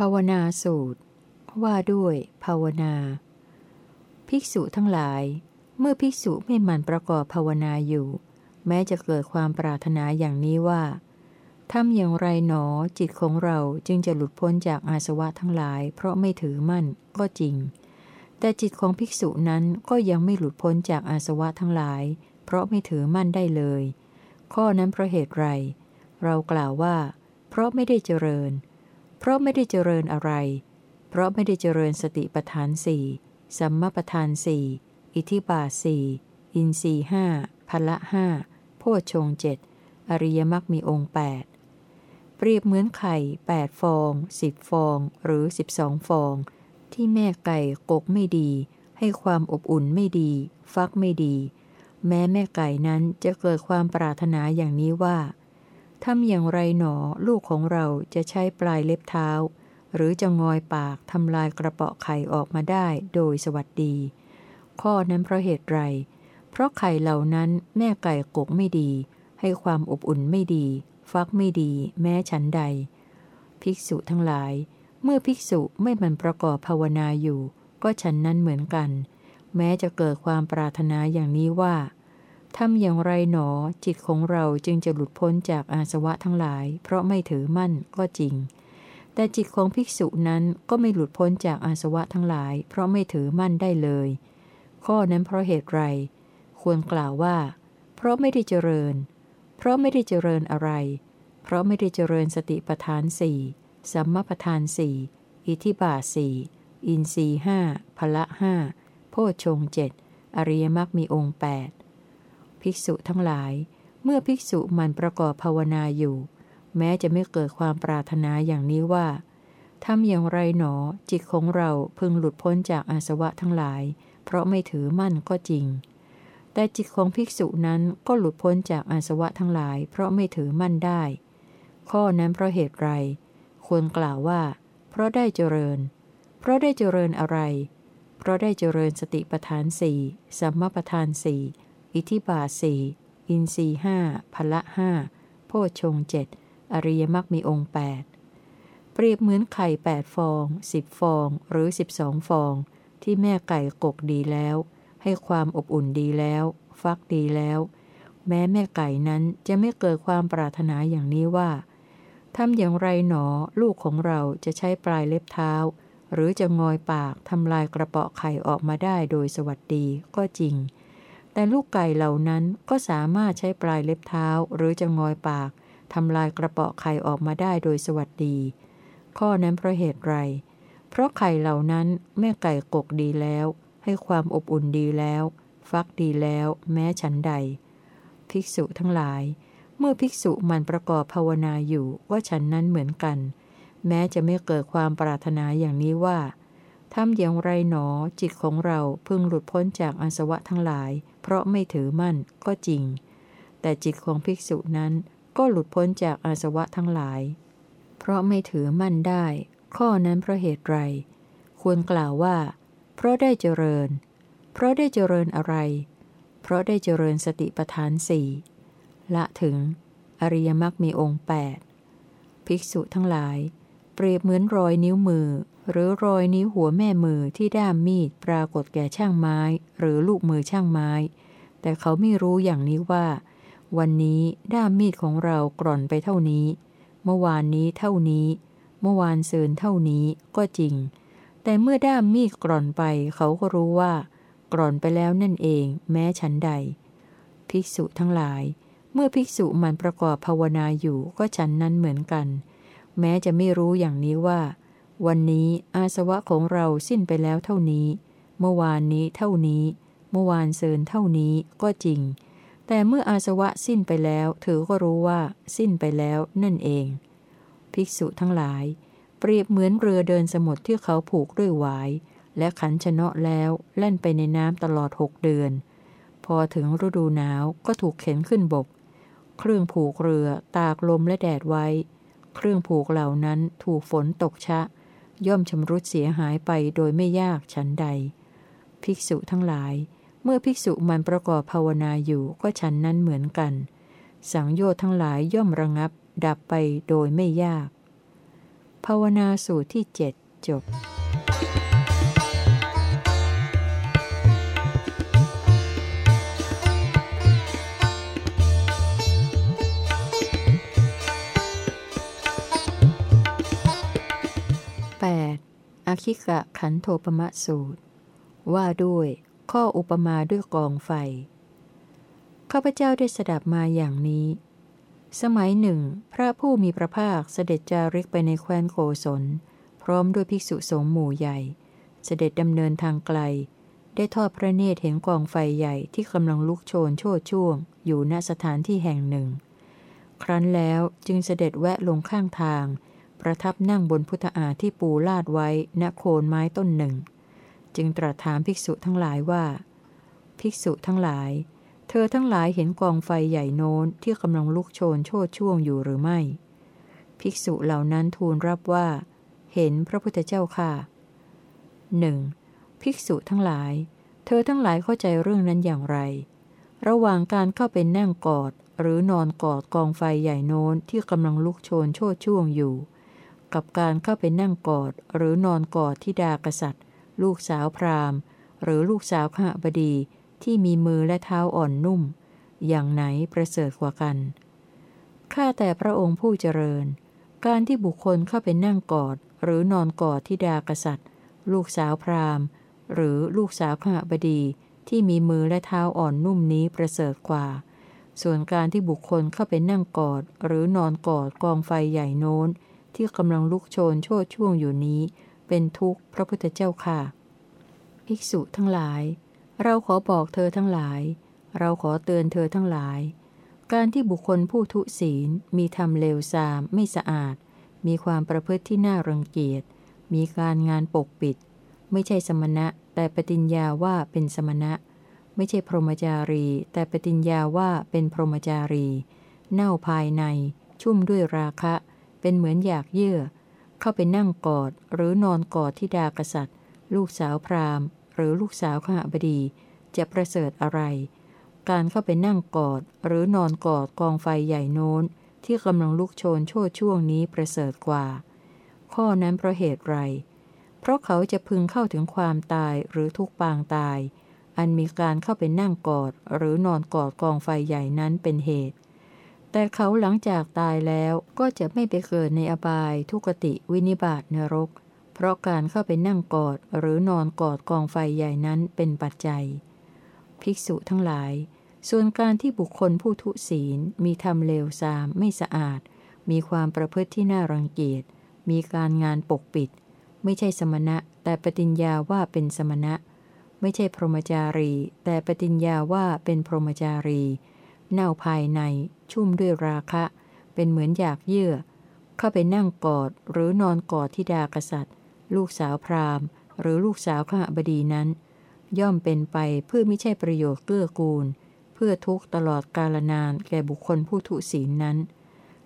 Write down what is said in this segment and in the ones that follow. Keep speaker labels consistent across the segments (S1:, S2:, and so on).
S1: ภาวนาสูตร ว่าด้วย ภาวนา ภิกษุทั้งหลาย เมื่อภิกษุไม่หมั่นประกอบภาวนาอยู่ แม้จะเกิดความปรารถนาอย่างนี้ว่าทำอย่างไรหนอจิตของเราจึงจะหลุดพ้นจากอาสวะทั้งหลาย เพราะไม่ถือมั่นก็จริง แต่จิตของภิกษุนั้นก็ยังไม่หลุดพ้นจากอาสวะทั้งหลาย เพราะไม่ถือมั่นได้เลย ข้อนั้นเพราะเหตุไร เรากล่าวว่า เพราะไม่ได้เจริญเราะไม่ได้เจริญอะไร เพราะไม่ได้เจริญสติปัฏฐานสี่สัมมาปัฏฐานสี่อิทิบาสี่อินรีห้าพละห้าโพชงเจ็ดอริยมรรคมีองค์แปดเปรียบเหมือนไข่แปดฟองสิบฟอง หรือสิบสองฟอง ที่แม่ไก่กกไม่ดี ให้ความอบอุ่นไม่ดี ฟักไม่ดี แม้แม่ไก่นั้นจะเกิดความปรารถนาอย่างนี้ว่า ทำอย่างไรหนอลูกของเราจะใช้ปลายเล็บเท้า หรือจะงอยปากทำลายกระเปาะไข่ออกมาได้โดยสวัสดี ข้อนั้นเพราะเหตุไร เพราะไข่เหล่านั้นแม่ไก่กกไม่ดี ให้ความอบอุ่นไม่ดี ฟักไม่ดีแม้ฉันใด ภิกษุทั้งหลาย เมื่อภิกษุไม่มันประกอบภาวนาอยู่ ก็ฉันนั้นเหมือนกัน แม้จะเกิดความปรารถนาอย่างนี้ว่า ทำอย่างไรหนอ จิตของเราจึงจะหลุดพ้นจากอาสวะทั้งหลาย เพราะไม่ถือมั่นก็จริง แต่จิตของภิกษุนั้นก็ไม่หลุดพ้นจากอาสวะทั้งหลาย เพราะไม่ถือมั่นได้เลย ข้อนั้นเพราะเหตุไร ควรกล่าวว่า เพราะไม่ได้เจริญ เพราะไม่ได้เจริญอะไร เพราะไม่ได้เจริญสติปัฏฐานสี่สัมมาปัฏฐานสี่อิทิบาสี่อินรีห้าพละห้าโพชงเจ็ดอริยมรรคมีองค์แปด ภิกษุทั้งหลาย เมื่อภิกษุมันประกอบภาวนาอยู่ แม้จะไม่เกิดความปรารถนาอย่างนี้ว่าทำอย่างไรหนอ จิตของเราพึงหลุดพ้นจากอาสวะทั้งหลาย เพราะไม่ถือมั่นก็จริง แต่จิตของภิกษุนั้นก็หลุดพ้นจากอาสวะทั้งหลาย เพราะไม่ถือมั่นได้ ข้อนั้นเพราะเหตุไร ควรกล่าวว่า เพราะได้เจริญ เพราะได้เจริญอะไร เพราะได้เจริญสติปัฏฐานสี่สัมมาปัฏฐานสี่ อิทิบาสีอินรีห้าพละห้าโพชงเจ็ดอริยมรรคมีองค์แปดเปรียบเหมือนไข่แปดฟองสิบฟองหรือสิบสองฟอง ที่แม่ไก่กกดีแล้ว ให้ความอบอุ่นดีแล้ว ฟักดีแล้ว แม้แม่ไก่นั้นจะไม่เกิดความปรารถนาอย่างนี้ว่าทำอย่างไรหนอลูกของเราจะใช้ปลายเล็บเท้า หรือจะงอยปากทำลายกระเปาะไข่ออกมาได้โดยสวัสดีก็จริง แต่ลูกไก่เหล่านั้นก็สามารถใช้ปลายเล็บเท้าหรือจะงอยปากทำลายกระเปาะไข่ออกมาได้โดยสวัสดี ข้อนั้นเพราะเหตุไร เพราะไข่เหล่านั้นแม่ไก่กกดีแล้ว ให้ความอบอุ่นดีแล้ว ฟักดีแล้ว แม้ฉันใด ภิกษุทั้งหลาย เมื่อภิกษุมันประกอบภาวนาอยู่ว่าฉันนั้นเหมือนกัน แม้จะไม่เกิดความปรารถนาอย่างนี้ว่าทำอย่างไรหนอจิตของเราพึงหลุดพ้นจากอาสวะทั้งหลาย เพราะไม่ถือมั่นก็จริง แต่จิตของภิกษุนั้นก็หลุดพ้นจากอาสวะทั้งหลาย เพราะไม่ถือมั่นได้ ข้อนั้นเพราะเหตุไร ควรกล่าวว่า เพราะได้เจริญ เพราะได้เจริญอะไร เพราะได้เจริญสติปัฏฐานสี่ละถึง อริยมรรคมีองค์แปดภิกษุทั้งหลาย เปรียบเหมือนรอยนิ้วมือ หรือรอยนิ้วหัวแม่มือที่ด้ามมีดปรากฏแก่ช่างไม้ หรือลูกมือช่างไม้ แต่เขาไม่รู้อย่างนี้ว่า วันนี้ด้ามมีดของเรากร่อนไปเท่านี้ เมื่อวานนี้เท่านี้ เมื่อวานเซินเท่านี้ก็จริง แต่เมื่อด้ามมีดกร่อนไป เขาก็รู้ว่า กร่อนไปแล้วนั่นเอง แม้ฉันใด ภิกษุทั้งหลาย เมื่อภิกษุมันประกอบภาวนาอยู่ก็ฉันนั้นเหมือนกัน แม้จะไม่รู้อย่างนี้ว่า วันนี้อาสวะของเราสิ้นไปแล้วเท่านี้ เมื่อวานนี้เท่านี้ เมื่อวานเซินเท่านี้ก็จริง แต่เมื่ออาสวะสิ้นไปแล้วเธอก็รู้ว่า สิ้นไปแล้วนั่นเอง ภิกษุทั้งหลาย เปรียบเหมือนเรือเดินสมุทรที่เขาผูกด้วยหวาย และขันชนะแล้วแล่นไปในน้ำตลอดหกเดือน พอถึงฤดูหนาวก็ถูกเข็นขึ้นบก เครื่องผูกเรือตากลมและแดดไว้ เครื่องผูกเหล่านั้นถูกฝนตกชะ ย่อมชำรุดเสียหายไปโดยไม่ยากฉันใด ภิกษุทั้งหลาย เมื่อภิกษุมันประกอบภาวนาอยู่ก็ฉันนั้นเหมือนกัน สังโยชน์ทั้งหลายย่อมระงับ ดับไปโดยไม่ยาก ภาวนาสูตรที่เจ็ดจบ 8. อคิกะขันโทปมะสูตร ว่าด้วยข้ออุปมาด้วยกองไฟ ข้าพเจ้าได้สดับมาอย่างนี้ สมัยหนึ่ง พระผู้มีพระภาคเสด็จจาริกไปในแคว้นโกศล พร้อมด้วยภิกษุสงฆ์หมู่ใหญ่ เสด็จดำเนินทางไกล ได้ทอดพระเนตรเห็นกองไฟใหญ่ที่กำลังลุกโชนโชดช่วง อยู่ณสถานที่แห่งหนึ่ง ครั้นแล้วจึงเสด็จแวะลงข้างทาง ประทับนั่งบนพุทธาที่ปูลาดไว้ณโคนไม้ต้นหนึ่ง จึงตรัสถามภิกษุทั้งหลายว่า ภิกษุทั้งหลาย เธอทั้งหลายเห็นกองไฟใหญ่โน้นที่กำลังลุกโชนโชดช่วงอยู่หรือไม่ ภิกษุเหล่านั้นทูลรับว่า เห็นพระพุทธเจ้าค่ะหนึ่งภิกษุทั้งหลาย เธอทั้งหลายเข้าใจเรื่องนั้นอย่างไร ระหว่างการเข้าไปนั่งกอดหรือนอนกอดกองไฟใหญ่โน้นที่กำลังลุกโชนโชดช่วงอยู่ กับการเข้าไปนั่งกอดหรือนอนกอดที่ดากษัตริย์ ลูกสาวพราหมณ์ หรือลูกสาวข้าบดีที่มีมือและเท้าอ่อนนุ่ม อย่างไหนประเสริฐกว่ากัน ข้าแต่พระองค์ผู้เจริญ การที่บุคคลเข้าไปนั่งกอด หรือนอนกอดที่ดากษัตริย์ ลูกสาวพราหมณ์ หรือลูกสาวข้าบดีที่มีมือและเท้าอ่อนนุ่มนี้ประเสริฐกว่า ส่วนการที่บุคคลเข้าไปนั่งกอด หรือนอนกอดกองไฟใหญ่โน้น ที่กำลังลุกโชนโชดช่วงอยู่นี้ เป็นทุกข์พระพุทธเจ้าค่ะ ภิกษุทั้งหลาย เราขอบอกเธอทั้งหลาย เราขอเตือนเธอทั้งหลาย การที่บุคคลผู้ทุศีล มีธรรมเลวทราม ไม่สะอาด มีความประพฤติที่น่ารังเกียจ มีการงานปกปิด ไม่ใช่สมณะ แต่ปฏิญญาว่าเป็นสมณะ ไม่ใช่พรหมจารี แต่ปฏิญญาว่าเป็นพรหมจารี เน่าภายใน ชุ่มด้วยราคะ เป็นเหมือนอยากเยื่อ เข้าไปนั่งกอดหรือนอนกอดที่ดากษัตริย์ ลูกสาวพราหมณ์ หรือลูกสาวข้าบดี จะประเสริฐอะไร การเข้าไปนั่งกอดหรือนอนกอดกองไฟใหญ่โน้น ที่กำลังลุกโชนโชดช่วงนี้ประเสริฐกว่า ข้อนั้นเพราะเหตุไร เพราะเขาจะพึงเข้าถึงความตายหรือทุกปางตาย อันมีการเข้าไปนั่งกอดหรือนอนกอดกองไฟใหญ่นั้นเป็นเหตุ แต่เขาหลังจากตายแล้วก็จะไม่ไปเกิดในอบายทุกติวินิบาตนรก เพราะการเข้าไปนั่งกอดหรือนอนกอดกองไฟใหญ่นั้นเป็นปัจจัย ภิกษุทั้งหลาย ส่วนการที่บุคคลผู้ทุศีล มีทำเลวทรามไม่สะอาด มีความประพฤติที่น่ารังเกียจ มีการงานปกปิด ไม่ใช่สมณะ แต่ปฏิญญาว่าเป็นสมณะ ไม่ใช่พรหมจารี แต่ปฏิญญาว่าเป็นพรหมจารี เน่าภายใน ชุ่มด้วยราคะ เป็นเหมือนอยากเยื่อ เข้าไปนั่งกอดหรือนอนกอดทิดากษัตริย์ ลูกสาวพราหมณ์ หรือลูกสาวข้าบดีนั้น ย่อมเป็นไปเพื่อไม่ใช่ประโยชน์เกื้อกูล เพื่อทุกตลอดกาลนานแก่บุคคลผู้ทุศีลนั้น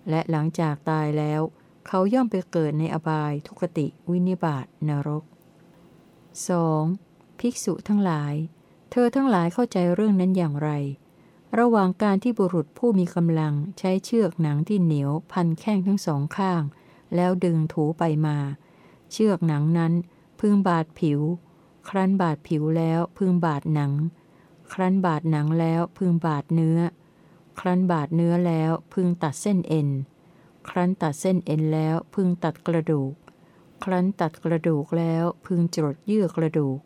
S1: และหลังจากตายแล้ว เขาย่อมไปเกิดในอบายทุกติวินิบาตนรก 2. ภิกษุทั้งหลาย เธอทั้งหลายเข้าใจเรื่องนั้นอย่างไร ระหว่างการที่บุรุษผู้มีกำลังใช้เชือกหนังที่เหนียวพันแข้งทั้งสองข้าง แล้วดึงถูไปมา เชือกหนังนั้น พึงบาดผิว ครั้นบาดผิวแล้วพึงบาดหนัง ครั้นบาดหนังแล้วพึงบาดเนื้อ ครั้นบาดเนื้อแล้วพึงตัดเส้นเอ็น ครั้นตัดเส้นเอ็นแล้วพึงตัดกระดูก ครั้นตัดกระดูกแล้วพึงจดเยื่อกระดูก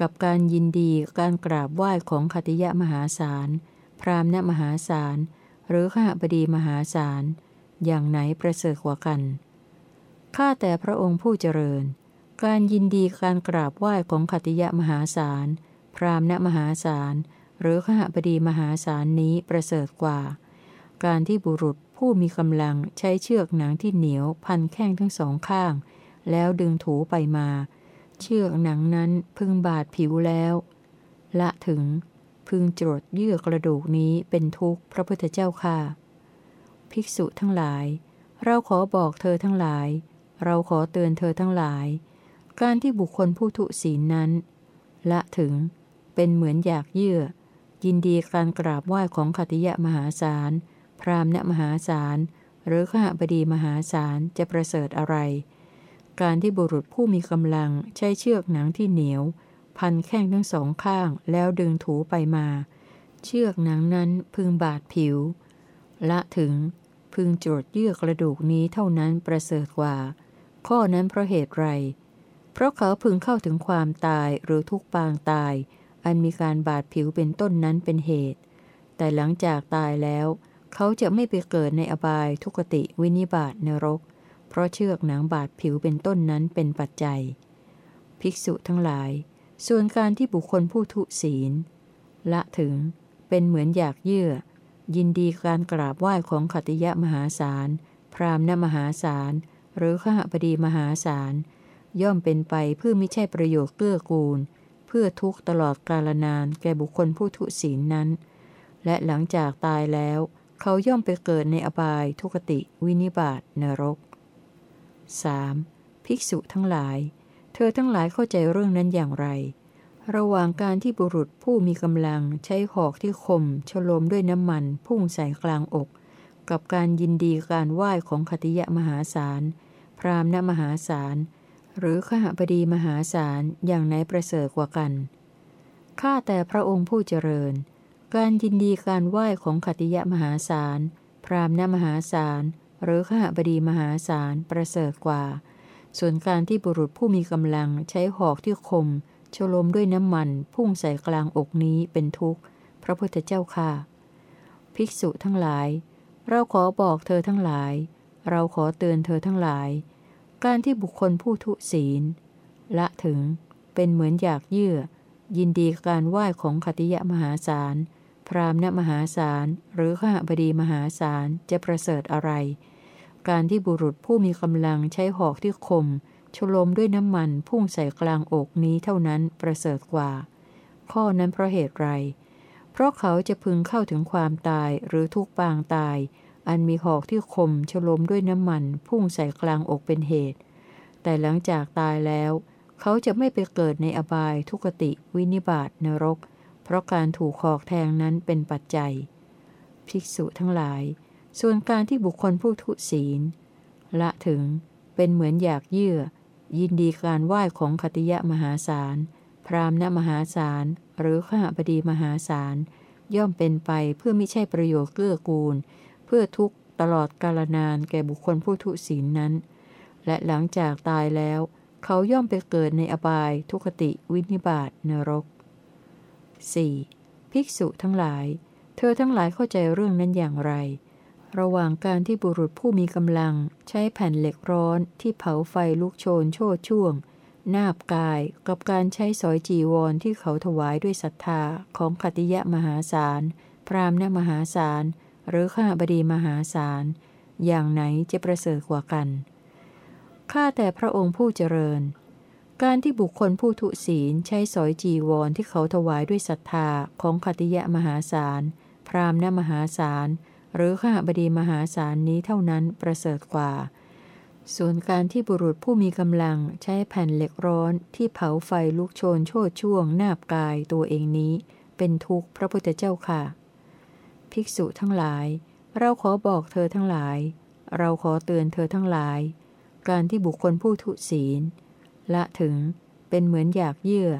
S1: กับการยินดีการกราบไหว้ของคติยะมหาศาล พรามณมหาศาล หรือข้าบดีมหาศาล อย่างไหนประเสริฐกว่ากัน ข้าแต่พระองค์ผู้เจริญ การยินดีการกราบไหว้ของขติยะมหาศาล พรามณมหาศาล หรือข้าบดีมหาศาลนี้ประเสริฐกว่า การที่บุรุษผู้มีกำลังใช้เชือกหนังที่เหนียวพันแข้งทั้งสองข้าง แล้วดึงถูไปมา เชือกหนังนั้นพึงบาดผิวแล้ว ละถึง พึงจดเยื่อกระดูกนี้เป็นทุกข์พระพุทธเจ้าค่ะ ภิกษุทั้งหลาย เราขอบอกเธอทั้งหลาย เราขอเตือนเธอทั้งหลาย การที่บุคคลผู้ทุศีลนั้น ละถึงเป็นเหมือนอยากเยื่อ ยินดีการกราบไหว้ของขติยะมหาศาล พรามณมหาศาล หรือข้าบดีมหาศาลจะประเสริฐอะไร การที่บุรุษผู้มีกำลังใช้เชือกหนังที่เหนียว พันแข้งทั้งสองข้างแล้วดึงถูไปมา เชือกหนังนั้นพึงบาดผิว ละถึงพึงจดเยื่อกระดูกนี้เท่านั้นประเสริฐกว่า ข้อนั้นเพราะเหตุไร เพราะเขาพึงเข้าถึงความตายหรือทุกปางตาย อันมีการบาดผิวเป็นต้นนั้นเป็นเหตุ แต่หลังจากตายแล้ว เขาจะไม่ไปเกิดในอบายทุกติวินิบาตนรก เพราะเชือกหนังบาดผิวเป็นต้นนั้นเป็นปัจจัย ภิกษุทั้งหลาย ส่วนการที่บุคคลผู้ทุศีล ละถึงเป็นเหมือนอยากเยื่อ ยินดีการกราบไหว้ของขติยะมหาศาล พรามณมหาศาล หรือขหบดีมหาศาล ย่อมเป็นไปเพื่อไม่ใช่ประโยชน์เกื้อกูล เพื่อทุกตลอดกาลนานแก่บุคคลผู้ทุศีลนั้น และหลังจากตายแล้ว เขาย่อมไปเกิดในอบายทุกติ วินิบาตนรก 3. ภิกษุทั้งหลาย ธอทั้งหลายเข้าใจเรื่องนั้นอย่างไร ระหว่างการที่บุรุษผู้มีกำลังใช้หอกที่คมฉลมด้วยน้ำมันพุ่งใส่กลางอก กับการยินดีการไหว้ของคติยะมหาศาล พรามณมหาศาล หรือขหบดีมหาศาลอย่างไหนประเสริฐกว่ากัน ข้าแต่พระองค์ผู้เจริญ การยินดีการไหว้ของคติยะมหาศาล พรามณมหาศาล หรือขหบดีมหาศาลประเสริฐกว่า ส่วนการที่บุรุษผู้มีกำลังใช้หอกที่คมชโลมด้วยน้ำมัน พุ่งใส่กลางอกนี้เป็นทุกข์ พระพุทธเจ้าค่ะ ภิกษุทั้งหลาย เราขอบอกเธอทั้งหลาย เราขอเตือนเธอทั้งหลาย การที่บุคคลผู้ทุศีล ละถึงเป็นเหมือนอยากเยื่อ ยินดีการไหว้ของขติยะมหาศาล พรามณมหาศาล หรือข้าบดีมหาศาลจะประเสริฐอะไร การที่บุรุษผู้มีกำลังใช้หอกที่คมชโลมด้วยน้ำมันพุ่งใส่กลางอกนี้เท่านั้นประเสริฐกว่า ข้อนั้นเพราะเหตุไร เพราะเขาจะพึงเข้าถึงความตายหรือทุกปางตาย อันมีหอกที่คมชโลมด้วยน้ำมันพุ่งใส่กลางอกเป็นเหตุ แต่หลังจากตายแล้ว เขาจะไม่ไปเกิดในอบายทุกติวินิบาตนรก เพราะการถูกหอกแทงนั้นเป็นปัจจัย ภิกษุทั้งหลาย ส่วนการที่บุคคลผู้ทุศีล ละถึงเป็นเหมือนอยากเยื่อ ยินดีการไหว้ของคติยะมหาศาล พรามณมหาศาล หรือข้าบดีมหาศาล ย่อมเป็นไปเพื่อไม่ใช่ประโยชน์เกื้อกูล เพื่อทุกตลอดกาลนานแก่บุคคลผู้ทุศีลนั้น และหลังจากตายแล้ว เขาย่อมไปเกิดในอบายทุกติวินิบาตนรก 4. ภิกษุทั้งหลาย เธอทั้งหลายเข้าใจเรื่องนั้นอย่างไร ระหว่างการที่บุรุษผู้มีกำลัง ใช้แผ่นเหล็กร้อนที่เผาไฟลุกโชนโชดช่วง นาบกายกับการใช้สอยจีวรที่เขาถวายด้วยศรัทธาของขติยะมหาศาล พรามณมหาศาล หรือข้าบดีมหาศาล อย่างไหนจะประเสริฐกว่ากัน ข้าแต่พระองค์ผู้เจริญ การที่บุคคลผู้ทุศีลใช้สอยจีวรที่เขาถวายด้วยศรัทธาของขติยะมหาศาล พรามณมหาศาล หรือข้าบดีมหาศาลนี้เท่านั้นประเสริฐกว่า ส่วนการที่บุรุษผู้มีกำลังใช้แผ่นเหล็กร้อนที่เผาไฟลุกโชนโชดช่วงนาบกายตัวเองนี้ เป็นทุกข์พระพุทธเจ้าค่ะ ภิกษุทั้งหลาย เราขอบอกเธอทั้งหลาย เราขอเตือนเธอทั้งหลาย การที่บุคคลผู้ทุศีล ละถึงเป็นเหมือนอยากเยื่อ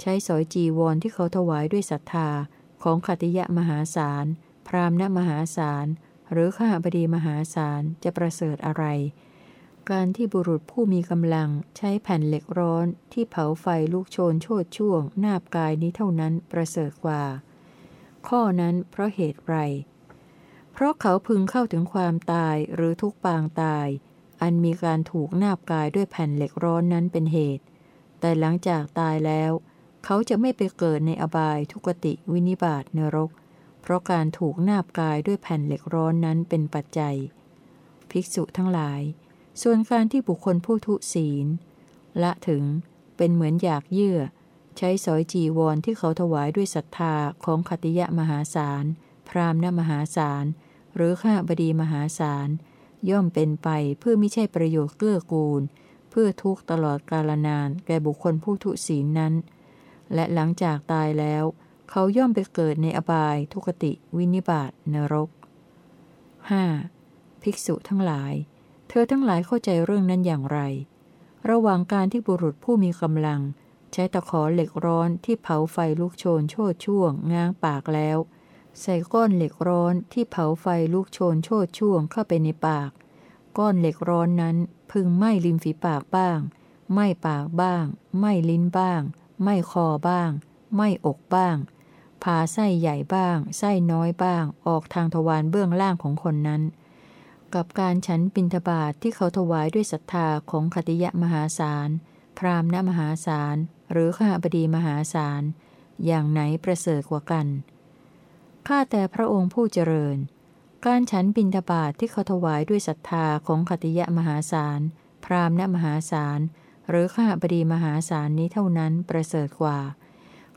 S1: ใช้สอยจีวรที่เขาถวายด้วยศรัทธาของขติยะมหาศาล พรามณมหาศาล หรือข้าบดีมหาศาลจะประเสริฐอะไร การที่บุรุษผู้มีกำลังใช้แผ่นเหล็กร้อนที่เผาไฟลูกโชนโชดช่วง นาบกายนี้เท่านั้นประเสริฐกว่า ข้อนั้นเพราะเหตุไร เพราะเขาพึงเข้าถึงความตายหรือทุกปางตาย อันมีการถูกนาบกายด้วยแผ่นเหล็กร้อนนั้นเป็นเหตุ แต่หลังจากตายแล้ว เขาจะไม่ไปเกิดในอบายทุกติวินิบาตเนรก เพราะการถูกนาบกายด้วยแผ่นเหล็กร้อนนั้นเป็นปัจจัย ภิกษุทั้งหลาย ส่วนการที่บุคคลผู้ทุศีล ละถึงเป็นเหมือนอยากเยื่อ ใช้สอยจีวรที่เขาถวายด้วยศรัทธาของขติยะมหาศาล พรามณมหาศาล หรือข้าบดีมหาศาล ย่อมเป็นไปเพื่อไม่ใช่ประโยชน์เกื้อกูล เพื่อทุกตลอดกาลนานแก่บุคคลผู้ทุศีลนั้น และหลังจากตายแล้ว เขาย่อมไปเกิดในอบาย ทุกติ วินิบาตนรก 5. ภิกษุทั้งหลาย เธอทั้งหลายเข้าใจเรื่องนั้นอย่างไร ระหว่างการที่บุรุษผู้มีกำลัง ใช้ตะขอเหล็กร้อนที่เผาไฟลุกโชนโชดช่วง ง้างปากแล้ว ใส่ก้อนเหล็กร้อนที่เผาไฟลุกโชนโชดช่วงเข้าไปในปาก ก้อนเหล็กร้อนนั้นพึงไหม้ริมฝีปากบ้าง ไหม้ปากบ้าง ไหม้ลิ้นบ้าง ไหม้คอบ้าง ไหม้อกบ้าง พาไส้ใหญ่บ้างไส้น้อยบ้าง ออกทางทวารเบื้องล่างของคนนั้น กับการฉันปินทบาทที่เขาถวายด้วยศรัทธาของคติยะมหาศาล พรามณมหาศาล หรือข้าบดีมหาศาล อย่างไหนประเสริฐกว่ากัน ข้าแต่พระองค์ผู้เจริญ การฉันบินทบาทที่เขาถวายด้วยศรัทธาของคติยะมหาศาล พรามณมหาศาล หรือข้าบดีมหาศาลนี้เท่านั้นประเสริฐกว่า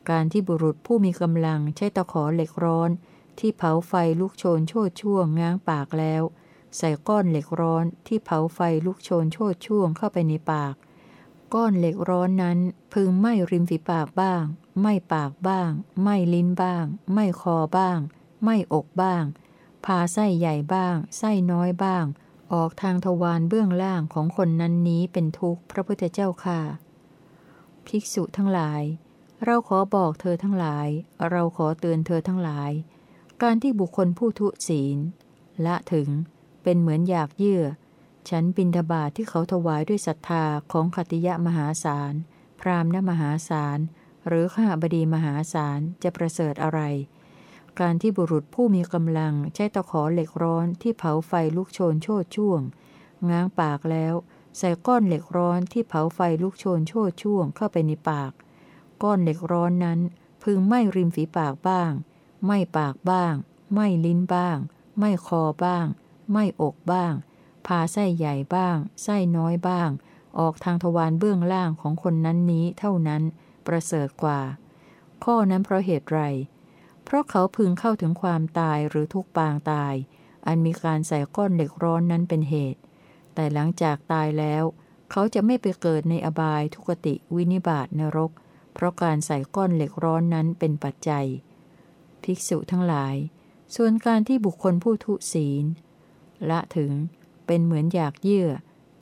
S1: การที่บุรุษผู้มีกำลังใช้ตะขอเหล็กร้อน ที่เผาไฟลุกโชนโชดช่วงง้างปากแล้ว ใส่ก้อนเหล็กร้อนที่เผาไฟลุกโชนโชดช่วงเข้าไปในปาก ก้อนเหล็กร้อนนั้นพึงไหม้ริมฝีปากบ้างไหม้ปากบ้างไหม้ลิ้นบ้างไหม้คอบ้างไหม้อกบ้าง พาไส้ใหญ่บ้าง ไส้น้อยบ้าง ออกทางทวารเบื้องล่างของคนนั้นนี้เป็นทุกข์พระพุทธเจ้าค่ะ ภิกษุทั้งหลาย เราขอบอกเธอทั้งหลาย เราขอเตือนเธอทั้งหลาย การที่บุคคลผู้ทุศีล ละถึงเป็นเหมือนอยากเยื่อ ฉันบินทบาทที่เขาถวายด้วยศรัทธาของขติยะมหาศาล พรามณมหาศาล หรือข้าบดีมหาศาลจะประเสริฐอะไร การที่บุรุษผู้มีกำลังใช้ตะขอเหล็กร้อนที่เผาไฟลุกโชนโชดช่วง ง้างปากแล้ว ใส่ก้อนเหล็กร้อนที่เผาไฟลุกโชนโชดช่วงเข้าไปในปาก ก้อนเหล็กร้อนนั้น พึงไหม้ริมฝีปากบ้างไหม้ปากบ้างไหม้ลิ้นบ้างไหม้คอบ้างไหม้อกบ้าง พาไส้ใหญ่บ้าง ไส้น้อยบ้าง ออกทางทวารเบื้องล่างของคนนั้นนี้เท่านั้น ประเสริฐกว่า ข้อนั้นเพราะเหตุไร เพราะเขาพึงเข้าถึงความตายหรือทุกปางตาย อันมีการใส่ก้อนเหล็กร้อนนั้นเป็นเหตุ แต่หลังจากตายแล้ว เขาจะไม่ไปเกิดในอบายทุกติวินิบาตนรก เพราะการใส่ก้อนเหล็กร้อนนั้นเป็นปัจจัย ภิกษุทั้งหลาย ส่วนการที่บุคคลผู้ทุศีล ละถึงเป็นเหมือนอยากเยื่อ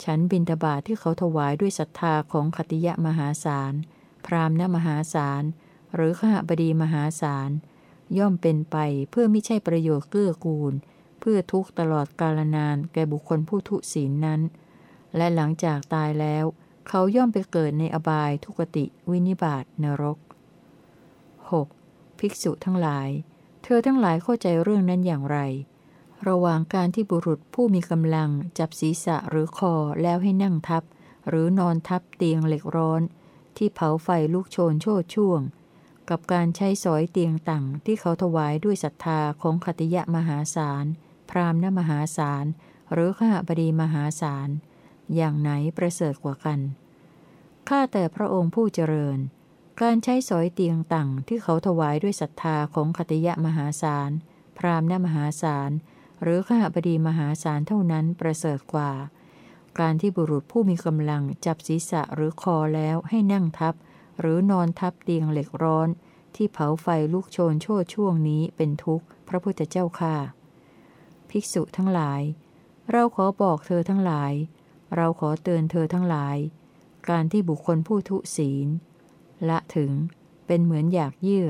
S1: ฉันบินตบาทที่เขาถวายด้วยศรัทธาของขติยะมหาศาล พรามณมหาศาล หรือข้าบดีมหาศาล ย่อมเป็นไปเพื่อไม่ใช่ประโยชน์เกื้อกูล เพื่อทุกตลอดกาลนานแก่บุคคลผู้ทุศีลนั้น และหลังจากตายแล้ว เขาย่อมไปเกิดในอบายทุกติวินิบาตนรก 6. ภิกษุทั้งหลาย เธอทั้งหลายเข้าใจเรื่องนั้นอย่างไร ระหว่างการที่บุรุษผู้มีกำลังจับศีรษะหรือคอแล้วให้นั่งทับ หรือนอนทับเตียงเหล็กร้อน ที่เผาไฟลุกโชนโชดช่วง กับการใช้สอยเตียงต่างที่เขาถวายด้วยศรัทธาของคติยะมหาศาล พรามณมหาศาล หรือข้าบดีมหาศาล อย่างไหนประเสริฐกว่ากัน ข้าแต่พระองค์ผู้เจริญ การใช้สอยเตียงต่างที่เขาถวายด้วยศรัทธาของคติยะมหาศาล พรามณ์มหาศาล หรือข้าบดีมหาศาลเท่านั้นประเสริฐกว่า การที่บุรุษผู้มีกำลังจับศีรษะหรือคอแล้วให้นั่งทับ หรือนอนทับเตียงเหล็กร้อน ที่เผาไฟลุกโชนโชดช่วงนี้เป็นทุกข์ พระพุทธเจ้าค่าภิกษุทั้งหลาย เราขอบอกเธอทั้งหลาย เราขอเตือนเธอทั้งหลาย การที่บุคคลผู้ทุศีล ละถึงเป็นเหมือนอยากเยื่อ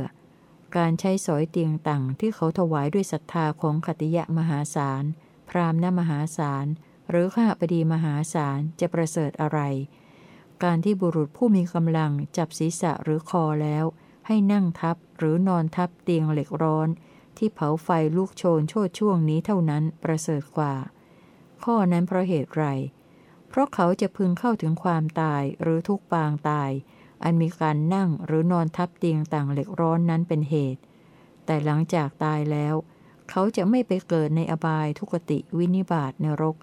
S1: การใช้สอยเตียงต่างที่เขาถวายด้วยศรัทธาของขติยะมหาศาล พรามณมหาศาล หรือข้าพดีมหาศาลจะประเสริฐอะไร การที่บุรุษผู้มีกำลังจับศีรษะหรือคอแล้ว ให้นั่งทับหรือนอนทับเตียงเหล็กร้อน ที่เผาไฟลูกโชนโชดช่วงนี้เท่านั้นประเสริฐกว่า ข้อนั้นเพราะเหตุไร เพราะเขาจะพึงเข้าถึงความตายหรือทุกปางตาย อันมีการนั่งหรือนอนทับเตียงต่างเหล็กร้อนนั้นเป็นเหตุ แต่หลังจากตายแล้ว เขาจะไม่ไปเกิดในอบายทุกติวินิบาตนรก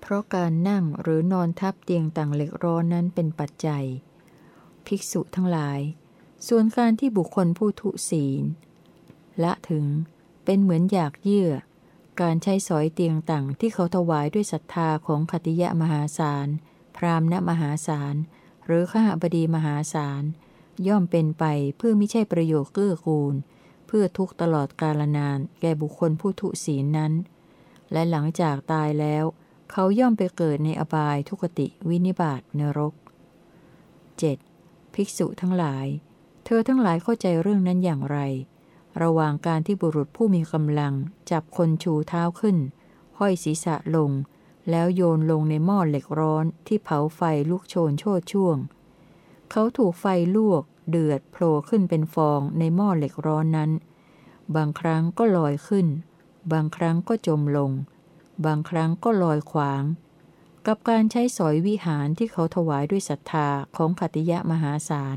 S1: เพราะการนั่งหรือนอนทับเตียงต่างเหล็กร้อนนั้นเป็นปัจจัย ภิกษุทั้งหลาย ส่วนการที่บุคคลผู้ทุศีล ละถึงเป็นเหมือนอยากเยื่อ การใช้สอยเตียงต่างที่เขาถวายด้วยศรัทธาของขติยะมหาศาล พรามณมหาศาล หรือข้าบดีมหาศาล ย่อมเป็นไปเพื่อไม่ใช่ประโยชน์เกื้อกูล เพื่อทุกตลอดกาลนาน แก่บุคคลผู้ทุศีลนั้น และหลังจากตายแล้ว เขาย่อมไปเกิดในอบายทุกติวินิบาตนรก 7. ภิกษุทั้งหลาย เธอทั้งหลายเข้าใจเรื่องนั้นอย่างไร ระหว่างการที่บุรุษผู้มีกำลัง จับคนชูเท้าขึ้น ห้อยศีรษะลง แล้วโยนลงในหม้อเหล็กร้อนที่เผาไฟลุกโชนโชดช่วง เขาถูกไฟลวก เดือดโผล่ขึ้นเป็นฟองในหม้อเหล็กร้อนนั้น บางครั้งก็ลอยขึ้น บางครั้งก็จมลง บางครั้งก็ลอยขวาง กับการใช้สอยวิหารที่เขาถวายด้วยศรัทธาของขติยะมหาศาล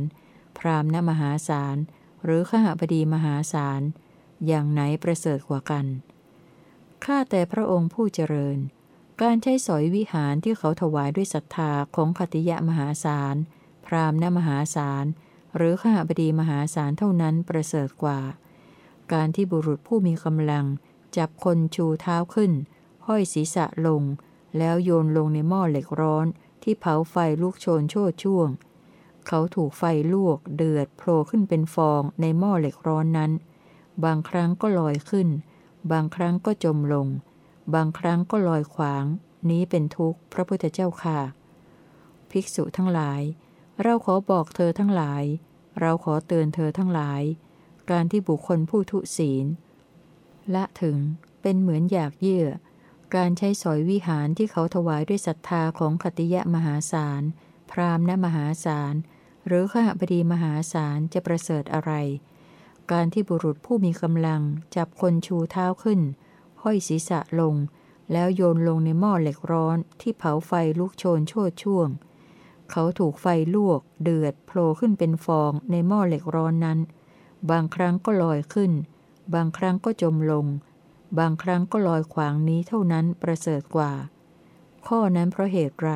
S1: พรามณมหาศาล หรือขหบดีมหาศาล อย่างไหนประเสริฐกว่ากัน ข้าแต่พระองค์ผู้เจริญ การใช้สอยวิหารที่เขาถวายด้วยศรัทธาของขติยะมหาศาล พรามณมหาศาล หรือขหบดีมหาศาลเท่านั้นประเสริฐกว่า การที่บุรุษผู้มีกำลัง จับคนชูเท้าขึ้น ห้อยศีรษะลง แล้วโยนลงในหม้อเหล็กร้อนที่เผาไฟลุกโชนโชดช่วง เขาถูกไฟลวกเดือดโผล่ขึ้นเป็นฟองในหม้อเหล็กร้อนนั้น บางครั้งก็ลอยขึ้น บางครั้งก็จมลง บางครั้งก็ลอยขวาง นี้เป็นทุกข์พระพุทธเจ้าค่ะ ภิกษุทั้งหลาย เราขอบอกเธอทั้งหลาย เราขอเตือนเธอทั้งหลาย การที่บุคคลผู้ทุศีล ละถึงเป็นเหมือนอยากเยื่อ การใช้สอยวิหารที่เขาถวายด้วยศรัทธาของขติยะมหาศาลพรามณมหาศาล หรือข้าบดีมหาศาลจะประเสริฐอะไร การที่บุรุษผู้มีกำลังจับคนชูเท้าขึ้น ห้อยศีรษะลง แล้วโยนลงในหม้อเหล็กร้อนที่เผาไฟลุกโชนโชดช่วง เขาถูกไฟลวก เดือดโผล่ขึ้นเป็นฟองในหม้อเหล็กร้อนนั้น บางครั้งก็ลอยขึ้น บางครั้งก็จมลง บางครั้งก็ลอยขวางนี้เท่านั้นประเสริฐกว่า ข้อนั้นเพราะเหตุไร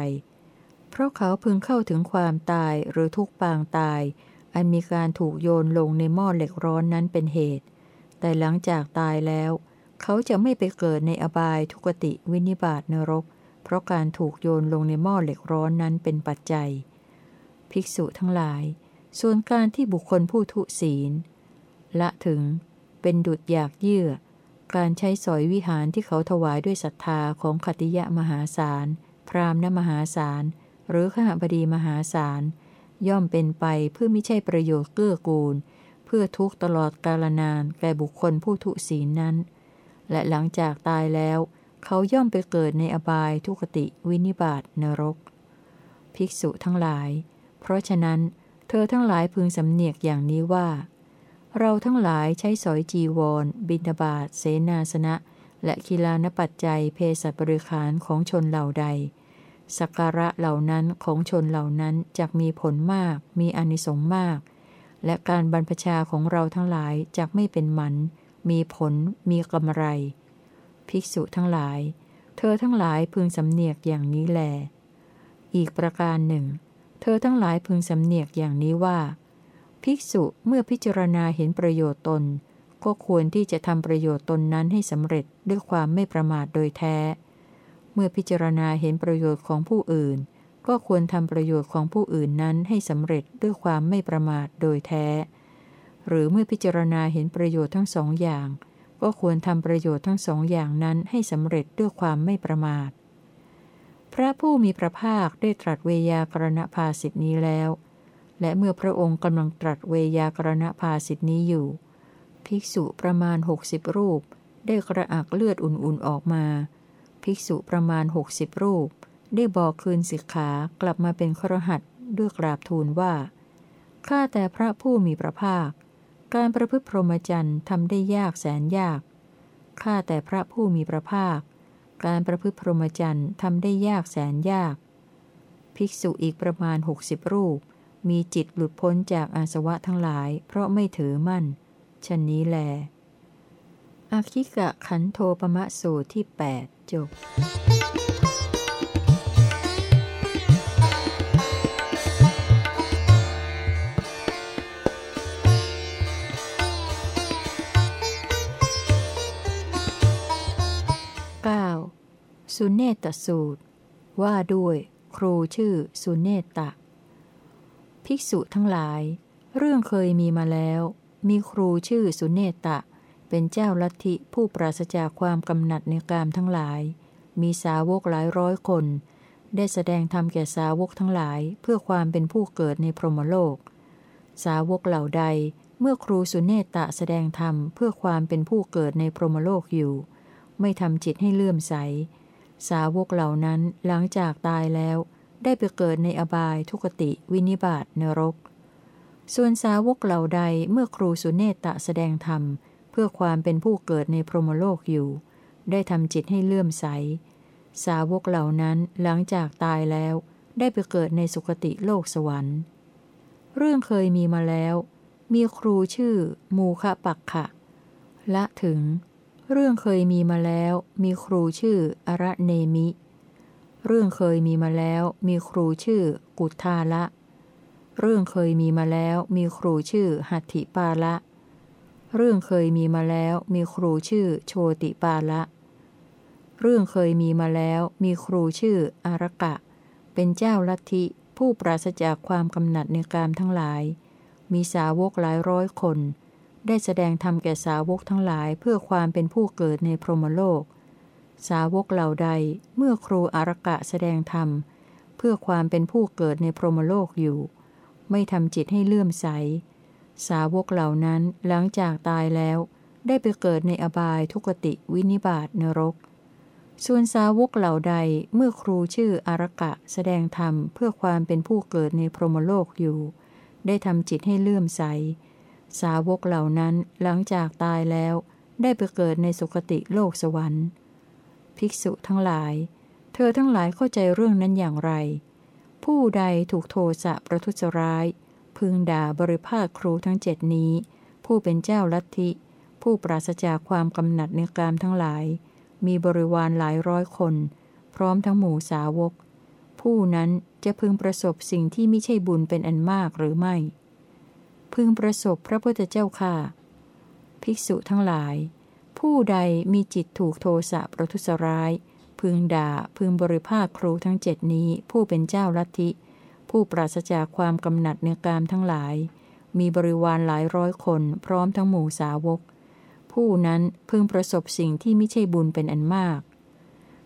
S1: เพราะเขาพึงเข้าถึงความตายหรือทุกปางตาย อันมีการถูกโยนลงในหม้อเหล็กร้อนนั้นเป็นเหตุ แต่หลังจากตายแล้ว เขาจะไม่ไปเกิดในอบายทุกติวินิบาตนรก เพราะการถูกโยนลงในหม้อเหล็กร้อนนั้นเป็นปัจจัย ภิกษุทั้งหลาย ส่วนการที่บุคคลผู้ทุศีล ละถึง เป็นดุดอยากเยื่อ การใช้สอยวิหารที่เขาถวายด้วยศรัทธาของขติยะมหาศาล พรามณมหาศาล หรือขหบดีมหาศาล ย่อมเป็นไปเพื่อไม่ใช่ประโยชน์เกื้อกูล เพื่อทุกตลอดกาลนานแก่บุคคลผู้ทุศีนนั้น และหลังจากตายแล้ว เขาย่อมไปเกิดในอบายทุกติวินิบาตนรก ภิกษุทั้งหลาย เพราะฉะนั้น เธอทั้งหลายพึงสำเนียกอย่างนี้ว่า เราทั้งหลายใช้สอยจีวร บิณฑบาตเสนาสนะและกีฬานปัจจัยเพศบริขารของชนเหล่าใด สักการะเหล่านั้นของชนเหล่านั้นจะมีผลมาก มีอนิสงส์มาก และการบรรพชาของเราทั้งหลายจะไม่เป็นมัน มีผล มีกำไร ภิกษุทั้งหลาย เธอทั้งหลายพึงสำเนียกอย่างนี้แล อีกประการหนึ่ง เธอทั้งหลายพึงสำเนียกอย่างนี้ว่า ภิกษุเมื่อพิจารณาเห็นประโยชน์ตน ก็ควรที่จะทำประโยชน์ตนนั้นให้สำเร็จด้วยความไม่ประมาทโดยแท้ เมื่อพิจารณาเห็นประโยชน์ของผู้อื่น ก็ควรทำประโยชน์ของผู้อื่นนั้นให้สำเร็จด้วยความไม่ประมาทโดยแท้ หรือเมื่อพิจารณาเห็นประโยชน์ทั้งสองอย่าง ก็ควรทำประโยชน์ทั้งสองอย่างนั้นให้สำเร็จด้วยความไม่ประมาท พระผู้มีพระภาคได้ตรัสเวยากรณภาสิทธินี้แล้ว และเมื่อพระองค์กำลังตรัสเวยากรณภาสิทธินี้อยู่ ภิกษุประมาณหกสิบรูป ได้กระอักเลือดอุ่นๆออกมา ภิกษุประมาณหกสิบรูป ได้บอกคืนสิกขากลับมาเป็นครหัสด้วยกราบทูลว่าข้าแต่พระผู้มีพระภาค การประพฤติพรหมจรรย์ทำได้ยากแสนยากข้าแต่พระผู้มีพระภาค การประพฤติพรหมจรรย์ทำได้ยากแสนยาก ภิกษุอีกประมาณหกสิบรูป มีจิตหลุดพ้นจากอาสวะทั้งหลาย เพราะไม่ถือมั่นชนนี้แลอาคิกะขันโทปมะสูตรที่ 8 จบสุเนตสูตร ว่าด้วยครูชื่อสุเนตตะ ภิกษุทั้งหลาย เรื่องเคยมีมาแล้ว มีครูชื่อสุเนตะ เป็นเจ้าลัทธิผู้ปราศจากความกำหนัดในกามทั้งหลาย มีสาวกหลายร้อยคน ได้แสดงธรรมแก่สาวกทั้งหลายเพื่อความเป็นผู้เกิดในพรหมโลก สาวกเหล่าใดเมื่อครูสุเนตตะแสดงธรรมเพื่อความเป็นผู้เกิดในพรหมโลกอยู่ ไม่ทำจิตให้เลื่อมใส สาวกเหล่านั้นหลังจากตายแล้ว ได้ไปเกิดในอบายทุกติวินิบาตนรก ส่วนสาวกเหล่าใดเมื่อครูสุเนตตะแสดงธรรมเเพื่อความเป็นผู้เกิดในพรหมโลกอยู่ ได้ทำจิตให้เลื่อมใส สาวกเหล่านั้นหลังจากตายแล้วได้ไปเกิดในสุคติโลกสวรรค์ เรื่องเคยมีมาแล้ว มีครูชื่อ มูคะปักขะ ละถึง เรื่องเคยมีมาแล้ว มีครูชื่ออระเนมิ เรื่องเคยมีมาแล้ว มีครูชื่อ กุทาละ เรื่องเคยมีมาแล้ว มีครูชื่อหัตถิปาละ เรื่องเคยมีมาแล้วมีครูชื่อโชติปาละ เรื่องเคยมีมาแล้วมีครูชื่ออารกะ เป็นเจ้าลัทธิผู้ปราศจากความกำหนัดในกามทั้งหลาย มีสาวกหลายร้อยคน ได้แสดงธรรมแก่สาวกทั้งหลายเพื่อความเป็นผู้เกิดในพรหมโลก สาวกเหล่าใดเมื่อครูอารกะแสดงธรรม เพื่อความเป็นผู้เกิดในพรหมโลกอยู่ ไม่ทำจิตให้เลื่อมใส สาวกเหล่านั้นหลังจากตายแล้ว ได้ไปเกิดในอบายทุกติวินิบาตนรก ส่วนสาวกเหล่าใดเมื่อครูชื่ออารกะแสดงธรรมเพื่อความเป็นผู้เกิดในพรหมโลกอยู่ ได้ทำจิตให้เลื่อมใส สาวกเหล่านั้นหลังจากตายแล้ว ได้ไปเกิดในสุคติโลกสวรรค์ ภิกษุทั้งหลาย เธอทั้งหลายเข้าใจเรื่องนั้นอย่างไร ผู้ใดถูกโทสะประทุษร้าย พึงด่าบริภาคครูทั้งเจ็ดนี้ ผู้เป็นเจ้าลัทธิ ผู้ปราศจากความกำหนัดในกามทั้งหลาย มีบริวารหลายร้อยคน พร้อมทั้งหมู่สาวก ผู้นั้นจะพึงประสบสิ่งที่ไม่ใช่บุญเป็นอันมากหรือไม่ พึงประสบพระพุทธเจ้าค่ะ ภิกษุทั้งหลาย ผู้ใดมีจิตถูกโทสะประทุษร้าย พึงด่าพึงบริภาคครูทั้งเจ็ดนี้ผู้เป็นเจ้าลัทธิ ผู้ปราศจากความกำหนัดเนื้อกามทั้งหลาย มีบริวารหลายร้อยคนพร้อมทั้งหมู่สาวก ผู้นั้นพึงประสบสิ่งที่ไม่ใช่บุญเป็นอันมาก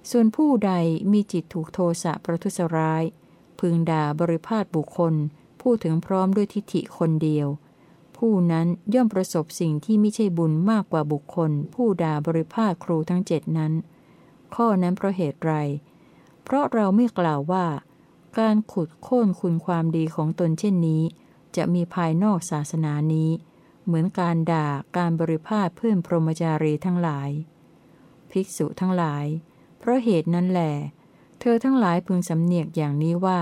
S1: ส่วนผู้ใดมีจิตถูกโทสะประทุษร้าย พึงด่าบริพาทบุคคลพูดถึงพร้อมด้วยทิฏฐิคนเดียว ผู้นั้นย่อมประสบสิ่งที่ไม่ใช่บุญมากกว่าบุคคล ผู้ด่าบริพาทครูทั้งเจ็ดนั้น ข้อนั้นเพราะเหตุไร เพราะเราไม่กล่าวว่า การขุดโค่นคุณความดีของตนเช่นนี้ จะมีภายนอกศาสนานี้ เหมือนการด่าการบริพาทเพื่อนพรหมจารีทั้งหลาย ภิกษุทั้งหลาย เพราะเหตุนั้นแหลเธอทั้งหลายพึงสำเนียกอย่างนี้ว่า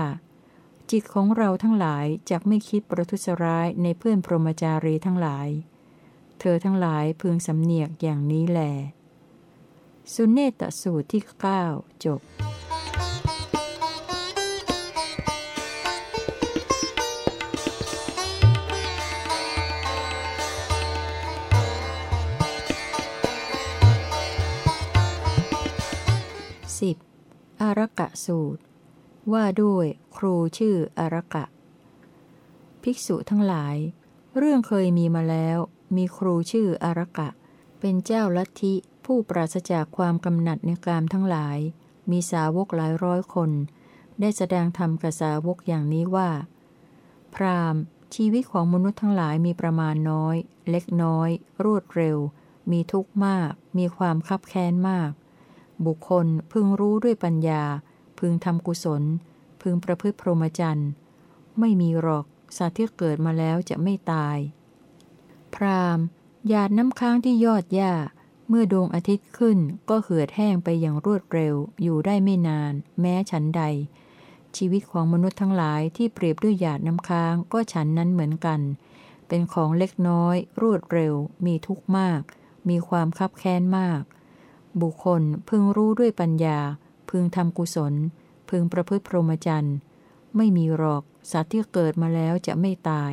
S1: จิตของเราทั้งหลายจะไม่คิดประทุษร้ายในเพื่อนพรหมจารีทั้งหลาย เธอทั้งหลายพึงสำเนียกอย่างนี้แหลสุเนตสูตรที่ 9 จบ อารกะสูตร ว่าด้วยครูชื่ออารกะ ภิกษุทั้งหลาย เรื่องเคยมีมาแล้ว มีครูชื่ออารกะ เป็นเจ้าลัทธิผู้ปราศจากความกำหนัดในกามทั้งหลาย มีสาวกหลายร้อยคน ได้แสดงธรรมกับสาวกอย่างนี้ว่า พรามชีวิตของมนุษย์ทั้งหลายมีประมาณน้อย เล็กน้อย รวดเร็ว มีทุกข์มาก มีความคับแค้นมาก บุคคลพึงรู้ด้วยปัญญา พึงทำกุศล พึงประพฤติพรหมจรรย์ ไม่มีหรอก สัตว์ที่เกิดมาแล้วจะไม่ตาย พรามหยาดน้ำค้างที่ยอดหญ้า เมื่อดวงอาทิตย์ขึ้นก็เหือดแห้งไปอย่างรวดเร็ว อยู่ได้ไม่นาน แม้ฉันใด ชีวิตของมนุษย์ทั้งหลายที่เปรียบด้วยหยาดน้ำค้างก็ฉันนั้นเหมือนกัน เป็นของเล็กน้อย รวดเร็ว มีทุกข์มาก มีความคับแค้นมาก บุคคลพึงรู้ด้วยปัญญา พึงทำกุศล พึงประพฤติพรหมจรรย์ไม่มีหรอกสัตว์ที่เกิดมาแล้วจะไม่ตาย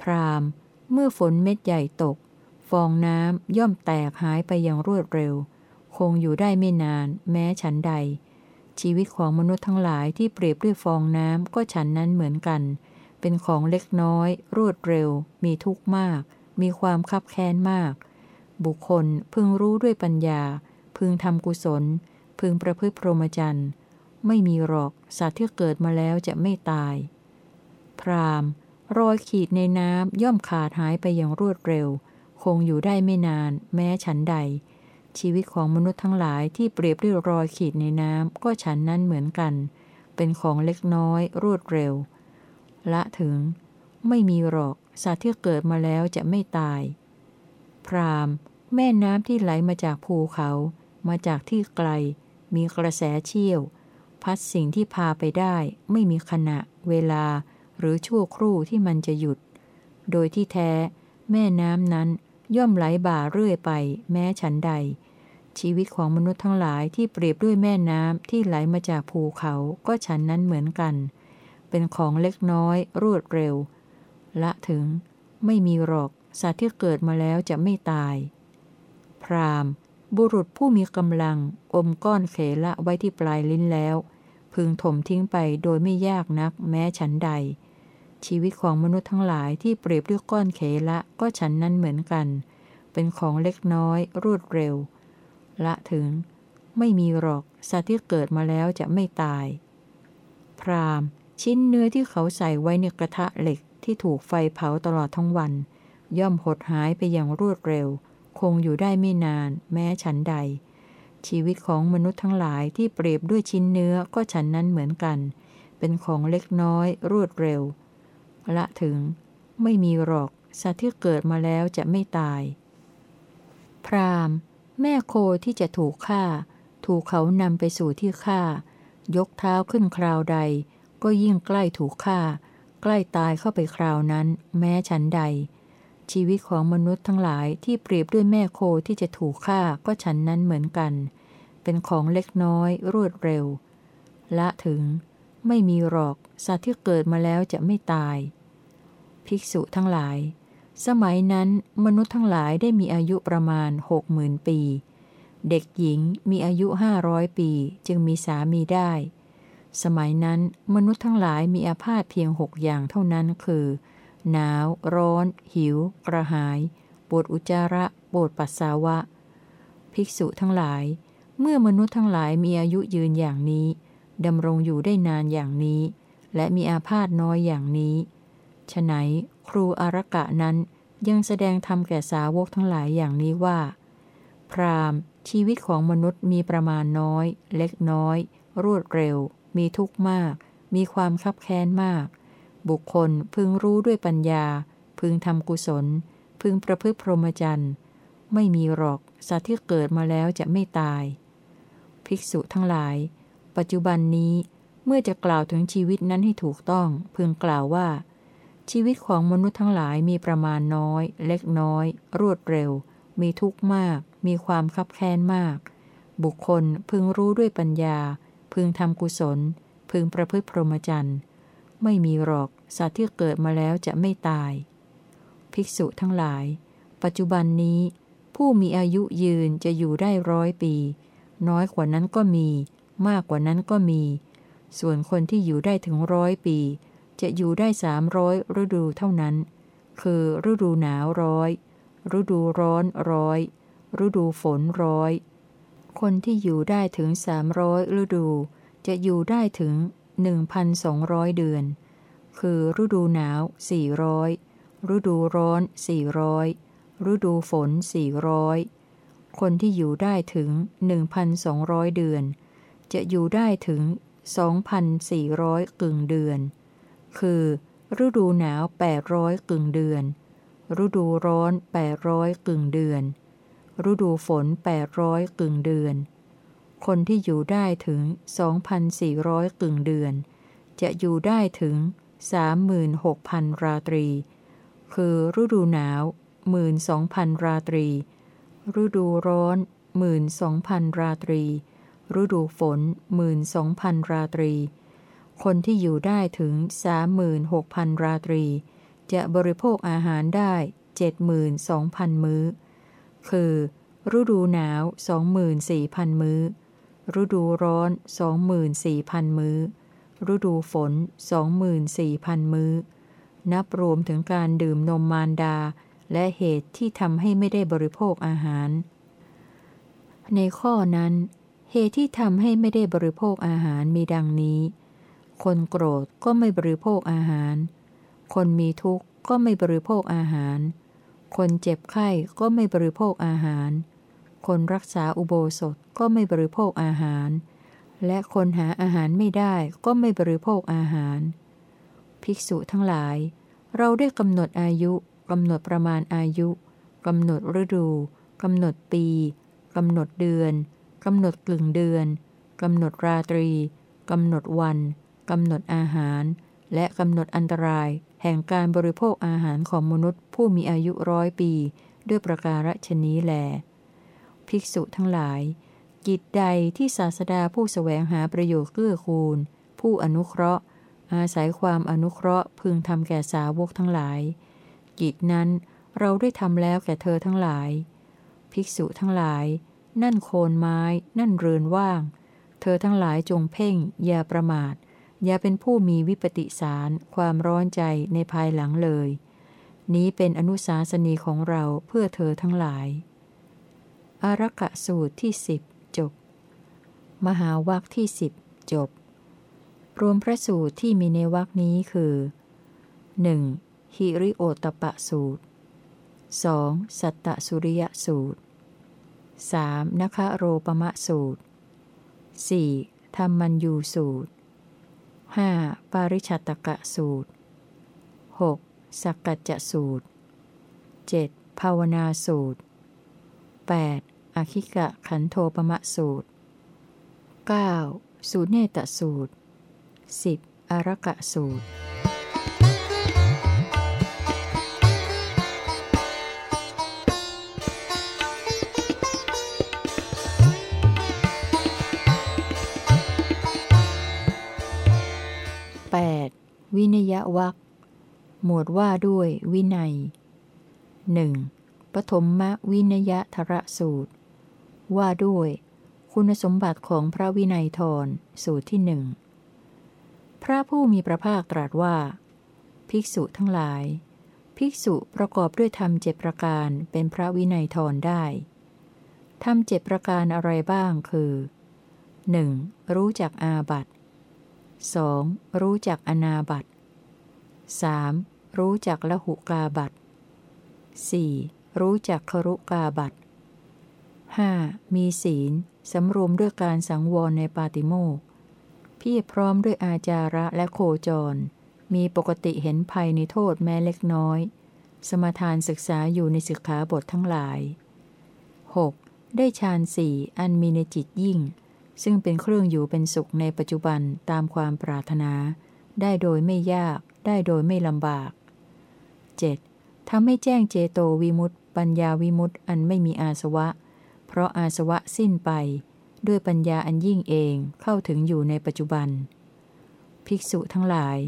S1: พรามเมื่อฝนเม็ดใหญ่ตก ฟองน้ำย่อมแตกหายไปอย่างรวดเร็ว คงอยู่ได้ไม่นาน แม้ฉันใด ชีวิตของมนุษย์ทั้งหลายที่เปรียบด้วยฟองน้ำก็ฉันนั้นเหมือนกัน เป็นของเล็กน้อย รวดเร็ว มีทุกข์มาก มีความคับแค้นมาก บุคคลพึงรู้ด้วยปัญญา พึงทำกุศล พึงประพฤติพรหมจรรย์ไม่มีหรอกสัตว์ที่เกิดมาแล้วจะไม่ตาย พรามรอยขีดในน้ำย่อมขาดหายไปอย่างรวดเร็ว คงอยู่ได้ไม่นาน แม้ฉันใด ชีวิตของมนุษย์ทั้งหลายที่เปรียบด้วยรอยขีดในน้ำก็ฉันนั้นเหมือนกัน เป็นของเล็กน้อย รวดเร็ว ละถึง ไม่มีหรอกสัตว์ที่เกิดมาแล้วจะไม่ตาย พราม แม่น้ำที่ไหลมาจากภูเขา มาจากที่ไกล มีกระแสเชี่ยว พัดสิ่งที่พาไปได้ ไม่มีขณะ เวลา หรือชั่วครู่ที่มันจะหยุด โดยที่แท้ แม่น้ำนั้นย่อมไหลบ่าเรื่อยไป แม้ฉันใด ชีวิตของมนุษย์ทั้งหลายที่เปรียบด้วยแม่น้ำที่ไหลมาจากภูเขาก็ฉันนั้นเหมือนกัน เป็นของเล็กน้อยรวดเร็ว ละถึง ไม่มีหรอกสัตว์ที่เกิดมาแล้วจะไม่ตาย รามบุรุษผู้มีกำลัง อมก้อนเขละไว้ที่ปลายลิ้นแล้ว พึงถมทิ้งไปโดยไม่ยากนักแม้ฉันใด ชีวิตของมนุษย์ทั้งหลายที่เปรียบด้วยก้อนเขละก็ฉันนั้นเหมือนกัน เป็นของเล็กน้อย รวดเร็ว ละถึง ไม่มีหรอกสัตว์ที่เกิดมาแล้วจะไม่ตาย พรามชิ้นเนื้อที่เขาใส่ไว้ในกระทะเหล็กที่ถูกไฟเผาตลอดทั้งวัน ย่อมหดหายไปอย่างรวดเร็ว คงอยู่ได้ไม่นาน แม้ฉันใด ชีวิตของมนุษย์ทั้งหลายที่เปรียบด้วยชิ้นเนื้อก็ฉันนั้นเหมือนกัน เป็นของเล็กน้อยรวดเร็ว ละถึง ไม่มีหรอก สัตว์ที่เกิดมาแล้วจะไม่ตาย พรามแม่โคที่จะถูกฆ่า ถูกเขานำไปสู่ที่ฆ่ายกเท้าขึ้นคราวใด ก็ยิ่งใกล้ถูกฆ่า ใกล้ตายเข้าไปคราวนั้น แม้ฉันใด ชีวิตของมนุษย์ทั้งหลายที่เปรียบด้วยแม่โคที่จะถูกฆ่าก็ฉันนั้นเหมือนกัน เป็นของเล็กน้อย รวดเร็ว ละถึง ไม่มีหรอก สัตว์ที่เกิดมาแล้วจะไม่ตาย ภิกษุทั้งหลาย สมัยนั้นมนุษย์ทั้งหลายได้มีอายุประมาณหกหมื่นปี เด็กหญิงมีอายุห้าร้อยปีจึงมีสามีได้ สมัยนั้นมนุษย์ทั้งหลายมีอาพาธเพียงหกอย่างเท่านั้นคือ หนาว ร้อน หิว กระหาย ปวดอุจจาระปวดปัสสาวะ ภิกษุทั้งหลาย เมื่อมนุษย์ทั้งหลายมีอายุยืนอย่างนี้ดำรงอยู่ได้นานอย่างนี้ และมีอาพาธน้อยอย่างนี้ฉไหนครูอารกะนั้นยังแสดงธรรมแก่สาวกทั้งหลายอย่างนี้ว่า พรามชีวิตของมนุษย์มีประมาณน้อย เล็กน้อย รวดเร็ว มีทุกข์มาก มีความคับแค้นมาก บุคคลพึงรู้ด้วยปัญญา พึงทำกุศล พึงประพฤติพรหมจรรย์ไม่มีหรอกสัตว์ที่เกิดมาแล้วจะไม่ตาย ภิกษุทั้งหลาย ปัจจุบันนี้เมื่อจะกล่าวถึงชีวิตนั้นให้ถูกต้อง พึงกล่าวว่า ชีวิตของมนุษย์ทั้งหลายมีประมาณน้อย เล็กน้อย รวดเร็ว มีทุกข์มาก มีความคับแค้นมาก บุคคลพึงรู้ด้วยปัญญา พึงทำกุศล พึงประพฤติพรหมจรรย์ ไม่มีหรอก สัตว์ที่เกิดมาแล้วจะไม่ตาย ภิกษุทั้งหลาย ปัจจุบันนี้ ผู้มีอายุยืนจะอยู่ได้ร้อยปี น้อยกว่านั้นก็มี มากกว่านั้นก็มี ส่วนคนที่อยู่ได้ถึงร้อยปี จะอยู่ได้สามร้อยฤดูเท่านั้น คือฤดูหนาวร้อยฤดูร้อนร้อยฤดูฝนร้อย คนที่อยู่ได้ถึงสามร้อยฤดู จะอยู่ได้ถึง 1,200 เดือน คือ ฤดูหนาว 400 ฤดูร้อน 400 ฤดูฝน 400 คนที่อยู่ได้ถึง 1,200 เดือน จะอยู่ได้ถึง 2,400 กึ่งเดือน คือ ฤดูหนาว 800 กึ่งเดือน ฤดูร้อน 800 กึ่งเดือน ฤดูฝน 800 กึ่งเดือน คนที่อยู่ได้ถึง 2,400กึ่งเดือน จะอยู่ได้ถึง 36,000 ราตรี คือฤดูหนาว 12,000 ราตรี ฤดูร้อน 12,000 ราตรี ฤดูฝน 12,000 ราตรี คนที่อยู่ได้ถึง 36,000 ราตรี จะบริโภคอาหารได้ 72,000 มื้อ คือฤดูหนาว 24,000 มื้อ ฤดูร้อนสองหมื่นสี่พันมื้อ ฤดูฝนสองหมื่นสี่พันมื้อ นับรวมถึงการดื่มนมมารดา และเหตุที่ทำให้ไม่ได้บริโภคอาหาร ในข้อนั้น เหตุที่ทำให้ไม่ได้บริโภคอาหารมีดังนี้ คนโกรธก็ไม่บริโภคอาหาร คนมีทุกข์ก็ไม่บริโภคอาหาร คนเจ็บไข้ก็ไม่บริโภคอาหาร คนรักษาอุโบสถก็ไม่บริโภคอาหาร และคนหาอาหารไม่ได้ก็ไม่บริโภคอาหาร ภิกษุทั้งหลาย เราได้กำหนดอายุกำหนดประมาณอายุกำหนดฤดูกำหนดปีกำหนดเดือนกำหนดกลึงเดือนกำหนดราตรีกำหนดวันกำหนดอาหาร และกำหนดอันตราย แห่งการบริโภคอาหารของมนุษย์ผู้มีอายุร้อยปี ด้วยประการฉนี้แล ภิกษุทั้งหลาย กิจใดที่ศาสดาผู้สแสวงหาประโยชน์เกื้อคูล ผู้อนุเคราะห์ อาศัยความอนุเคราะห์พึงทำแก่สาวกทั้งหลาย กิจนั้นเราได้ทำแล้วแก่เธอทั้งหลาย ภิกษุทั้งหลาย นั่นโคนไม้ นั่นเรือนว่าง เธอทั้งหลายจงเพ่ง อย่าประมาท อย่าเป็นผู้มีวิปติสาร ความร้อนใจในภายหลังเลย นี้เป็นอนุสาสนีของเราเพื่อเธอทั้งหลาย อารักะสูตรที่สิบจบ มหาวัคที่สิบจบ รวมพระสูตรที่มีในวักนี้คือ 1. ฮิริโอตปะสูตร 2. สัตตสุริยสูตร 3. นคโรปมะสูตร 4. ธรรมัญยูสูตร 5. ปาริชัตกะสูตร 6. สักกัจจสูตร 7. ภาวนาสูตร 8. อคิกะขันโทปมะสูตร 9. สูเนตสูตร 10. อารกะสูตรวินยวักหมวดว่าด้วยวินัยหนึ่ง ปฐมมวินยทระสูตร ว่าด้วย คุณสมบัติของพระวินัยทรสูตรที่หนึ่งพระผู้มีพระภาคตรัสว่า ภิกษุทั้งหลาย ภิกษุประกอบด้วยธรรมเจ็ประการเป็นพระวินัยทรได้ทำเจ็ประการอะไรบ้างคือ 1. รู้จักอาบัติ 2. รู้จักอนาบัต 3. รู้จักละหุกาบัต 4. รู้จักครุกาบัต 5. มีศีล สำรวมด้วยการสังวรในปาติโมกพี่พร้อมด้วยอาจาระและโคจร มีปกติเห็นภัยในโทษแม้เล็กน้อย สมทานศึกษาอยู่ในสิกขาบททั้งหลาย 6. ได้ฌานสี่อันมีในจิตยิ่ง ซึ่งเป็นเครื่องอยู่เป็นสุขในปัจจุบันตามความปรารถนา ได้โดยไม่ยาก ได้โดยไม่ลำบาก 7. ทำให้แจ้งเจโตวิมุตต ปัญญาวิมุตต์อันไม่มีอาสวะ เพราะอาสวะสิ้นไป ด้วยปัญญาอันยิ่งเองเข้าถึงอยู่ในปัจจุบัน ภิกษุทั้งหลาย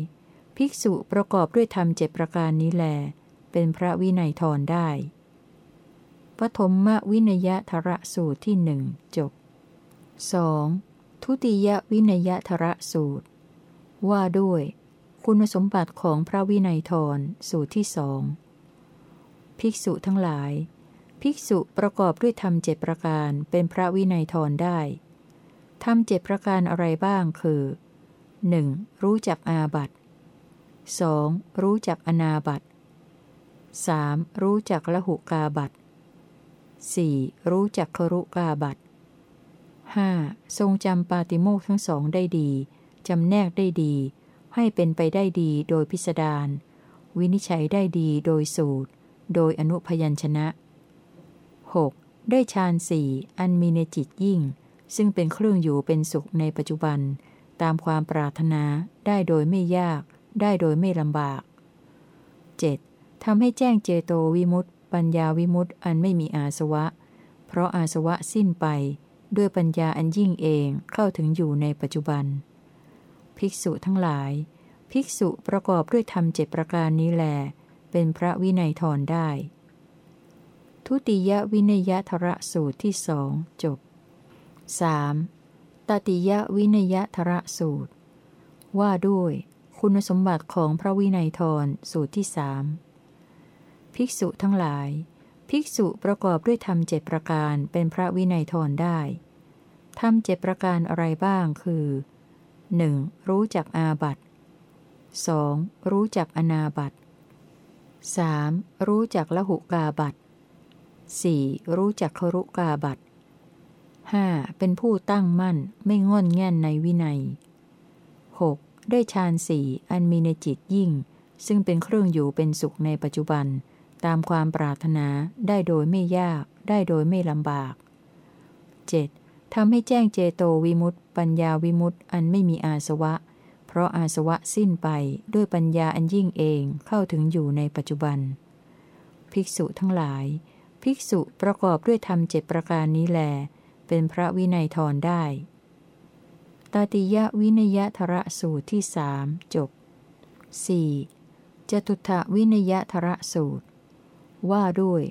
S1: ภิกษุประกอบด้วยธรรมเจ็ประการนี้แล เป็นพระวินัยทรได้ปฐมมวินยทระสูตรที่หนึ่งจบ 2. ทุติยวินัยทระสูตร ว่าด้วย คุณสมบัติของพระวินัยทรสูตรที่สอง ภิกษุทั้งหลาย ภิกษุประกอบด้วยธรรมเจ็ประการเป็นพระวินัยทรได้ธรรมเจ็ประการอะไรบ้างคือ 1. รู้จักอาบัต 2. รู้จักอนาบัต 3. รู้จักละหุกาบัต 4. รู้จักครุกาบัต 5. ทรงจำปาติโมกทั้งสองได้ดีจำแนกได้ดี ให้เป็นไปได้ดีโดยพิสดารวินิจฉัยได้ดีโดยสูตร โดยอนุพยัญชนะ 6. ได้ฌานสี่อันมีในจิตยิ่ง ซึ่งเป็นเครื่องอยู่เป็นสุขในปัจจุบัน ตามความปรารถนาได้โดยไม่ยาก ได้โดยไม่ลำบาก 7. ทำให้แจ้งเจโตวิมุตต์ปัญญาวิมุตต์อันไม่มีอาสวะ เพราะอาสวะสิ้นไป ด้วยปัญญาอันยิ่งเองเข้าถึงอยู่ในปัจจุบัน ภิกษุทั้งหลาย ภิกษุประกอบด้วยธรรมเจ็ประการนี้แหล เป็นพระวินัยทรได้ ทุติยวินัยทระสูตรที่สองจบ 3. ตติยวินัยทระสูตร ว่าด้วยคุณสมบัติของพระวินัยทรสูตรที่สามภิกษุทั้งหลาย ภิกษุประกอบด้วยธรรมเจ็ดประการเป็นพระวินัยทรได้ทำเจ็ดประการอะไรบ้างคือ 1. รู้จักอาบัต 2. รู้จักอนาบัต 3. รู้จักละหุกาบัต 4. รู้จักครุกาบัต 5. เป็นผู้ตั้งมั่นไม่ง่อนแง่นในวินัย 6. ได้ฌานสี่อันมีในจิตยิ่ง ซึ่งเป็นเครื่องอยู่เป็นสุขในปัจจุบัน ตามความปรารถนาได้โดยไม่ยากได้โดยไม่ลำบาก 7. ทำให้แจ้งเจโตวิมุตต์ปัญญาวิมุตต์อันไม่มีอาสวะ เพราะอาสวะสิ้นไปด้วยปัญญาอันยิ่งเองเข้าถึงอยู่ในปัจจุบัน ภิกษุทั้งหลาย ภิกษุประกอบด้วยธรรมเจ็ดประการนี้แล เป็นพระวินัยทรได้ตาติยะวินยทระสูตรที่สามจบ 4. จตุถวินยทระสูตร ว่าด้วย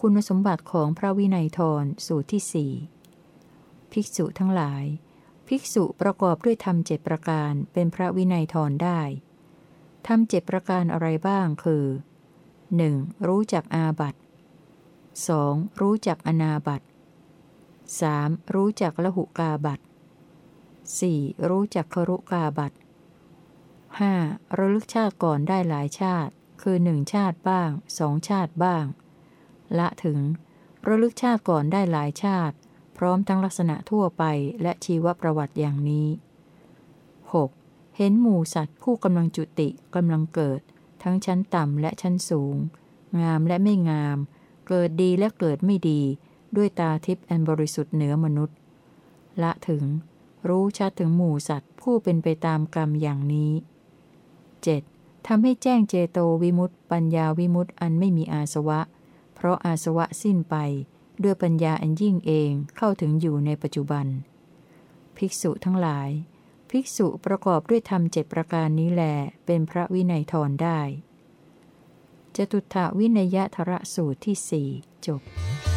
S1: คุณสมบัติของพระวินัยทรสูตรที่สี่ภิกษุทั้งหลาย ภิกษุประกอบด้วยธรรมเจ็ดประการเป็นพระวินัยทรได้ธรรมเจ็ดประการอะไรบ้างคือ 1. รู้จักอาบัต 2. รู้จักอนาบัต 3. รู้จักละหุกาบัต 4. รู้จักครุกาบัต 5. ระลึกชาติก่อนได้หลายชาติ คือหนึ่งชาติบ้างสองชาติบ้าง ละถึง ระลึกชาติก่อนได้หลายชาติ พร้อมทั้งลักษณะทั่วไปและชีวประวัติอย่างนี้ 6. เห็นหมู่สัตว์ผู้กำลังจุติกำลังเกิด ทั้งชั้นต่ำและชั้นสูง งามและไม่งาม เกิดดีและเกิดไม่ดี ด้วยตาทิพย์อันบริสุทธิ์เหนือมนุษย์ ละถึง รู้ชัดถึงหมู่สัตว์ผู้เป็นไปตามกรรมอย่างนี้ 7. ทำให้แจ้งเจโตวิมุตต์ปัญญาวิมุตต์อันไม่มีอาสวะ เพราะอาสวะสิ้นไป ด้วยปัญญาอันยิ่งเองเข้าถึงอยู่ในปัจจุบัน ภิกษุทั้งหลาย ภิกษุประกอบด้วยธรรมเจ็ดประการนี้แหลเป็นพระวินัยทรได้จตุถาวินยทระสูตรที่สี่จบ